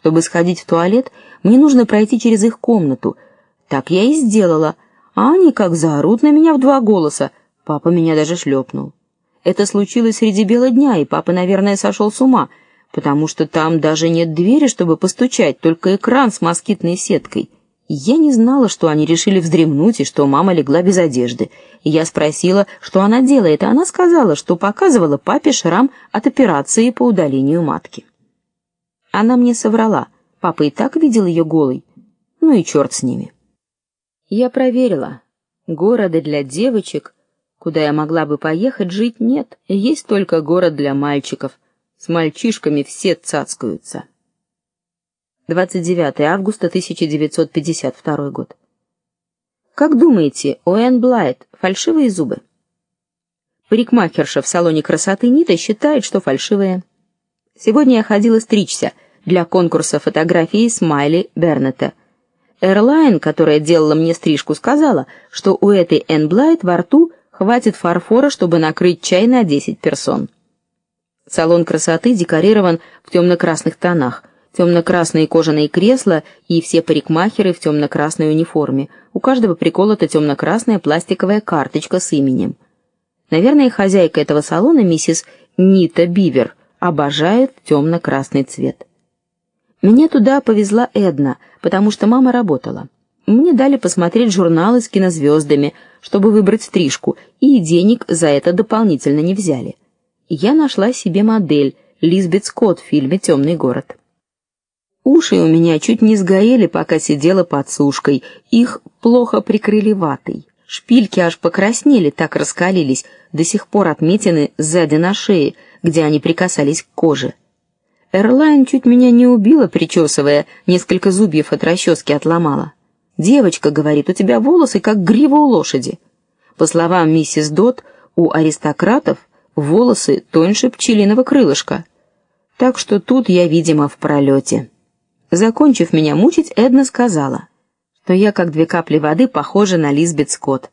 Чтобы сходить в туалет, мне нужно пройти через их комнату. Так я и сделала. А они как заорут на меня в два голоса. Папа меня даже шлепнул. Это случилось среди бела дня, и папа, наверное, сошел с ума, потому что там даже нет двери, чтобы постучать, только экран с москитной сеткой. Я не знала, что они решили вздремнуть и что мама легла без одежды. Я спросила, что она делает, и она сказала, что показывала папе шрам от операции по удалению матки. Она мне соврала. Папа и так видел ее голой. Ну и черт с ними. Я проверила. Города для девочек, куда я могла бы поехать, жить нет. Есть только город для мальчиков. С мальчишками все цацкаются. 29 августа 1952 год. Как думаете, у Энн Блайт фальшивые зубы? Парикмахерша в салоне красоты Нита считает, что фальшивые. Сегодня я ходила стричься для конкурса фотографии Смайли Бернета. Эрлайн, которая делала мне стрижку, сказала, что у этой Энн Блайт во рту хватит фарфора, чтобы накрыть чай на 10 персон. Салон красоты декорирован в темно красных тонах темно-красные кожаные кресла и все парикмахеры в темно-красной униформе. У каждого приколота темно-красная пластиковая карточка с именем. Наверное, хозяйка этого салона, миссис Нита Бивер, обожает темно-красный цвет. Меня туда повезла Эдна, потому что мама работала. Мне дали посмотреть журналы с кинозвездами, чтобы выбрать стрижку, и денег за это дополнительно не взяли. Я нашла себе модель Лизбет Скотт в фильме Темный город. Уши у меня чуть не сгорели, пока сидела под сушкой. Их плохо прикрыли ватой. Шпильки аж покраснели, так раскалились, до сих пор отметины сзади на шее, где они прикасались к коже. Эрлайн чуть меня не убила, причесывая, несколько зубьев от расчески отломала. Девочка говорит: "У тебя волосы как грива у лошади". По словам миссис Дот, у аристократов волосы тоньше пчелиного крылышка. Так что тут я, видимо, в пролете. Закончив меня мучить, Эдна сказала, что я как две капли воды похожа на Лизбет Скотт.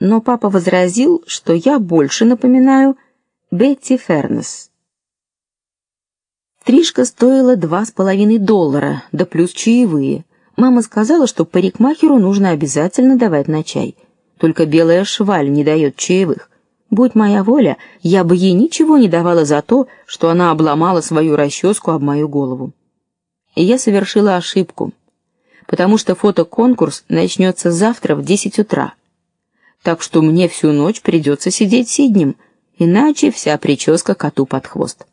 Но папа возразил, что я больше напоминаю Бетти Фернес. Стрижка стоила два с половиной доллара, да плюс чаевые. Мама сказала, что парикмахеру нужно обязательно давать на чай. Только белая шваль не дает чаевых. Будь моя воля, я бы ей ничего не давала за то, что она обломала свою расческу об мою голову. И я совершила ошибку, потому что фотоконкурс начнется завтра в 10 утра. Так что мне всю ночь придется сидеть сиднем, иначе вся прическа коту под хвост.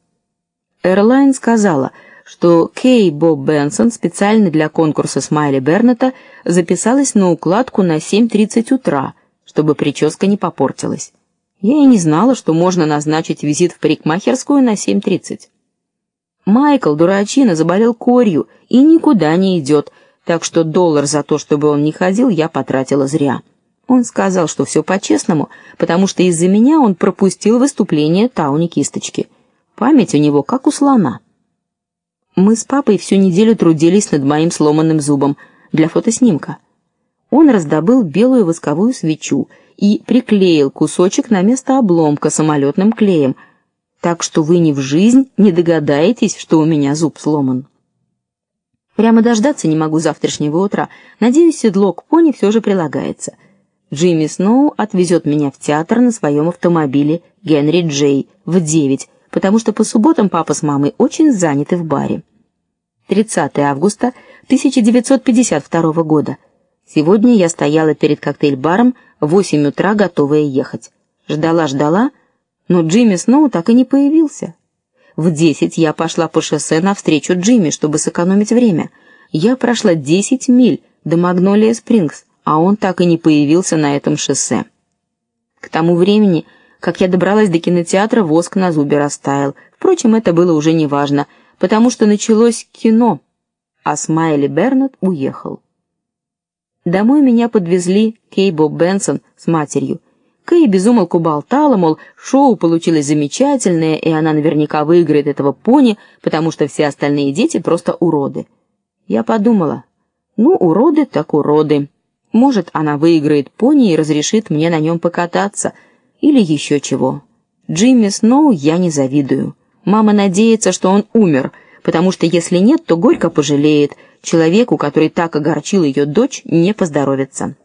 Эрлайн сказала, что Кей Боб Бенсон специально для конкурса Смайли Бернета записалась на укладку на 7:30 утра, чтобы прическа не попортилась. Я и не знала, что можно назначить визит в парикмахерскую на 7:30. Майкл, дурачина, заболел корью и никуда не идет, так что доллар за то, чтобы он не ходил, я потратила зря. Он сказал, что все по-честному, потому что из-за меня он пропустил выступление Тауни Кисточки. Память у него как у слона. Мы с папой всю неделю трудились над моим сломанным зубом для фотоснимка. Он раздобыл белую восковую свечу и приклеил кусочек на место обломка самолетным клеем — так что вы ни в жизнь не догадаетесь, что у меня зуб сломан. Прямо дождаться не могу завтрашнего утра. Надеюсь, седло к пони все же прилагается. Джимми Сноу отвезет меня в театр на своем автомобиле Генри Джей в девять, потому что по субботам папа с мамой очень заняты в баре. 30 августа 1952 года. Сегодня я стояла перед коктейль-баром в 8 утра, готовая ехать. Ждала-ждала, но Джимми Сноу так и не появился. В десять я пошла по шоссе навстречу Джимми, чтобы сэкономить время. Я прошла десять миль до Магнолия Спрингс, а он так и не появился на этом шоссе. К тому времени, как я добралась до кинотеатра, воск на зубе растаял. Впрочем, это было уже неважно, потому что началось кино, а Смайли Бернет уехал. Домой меня подвезли Кейбо Бенсон с матерью. Кэй безумолку болтала, мол, шоу получилось замечательное, и она наверняка выиграет этого пони, потому что все остальные дети просто уроды. Я подумала: ну, уроды так уроды. Может, она выиграет пони и разрешит мне на нем покататься или еще чего. Джимми Сноу я не завидую. Мама надеется, что он умер, потому что если нет, то горько пожалеет. Человеку, который так огорчил ее дочь, не поздоровится.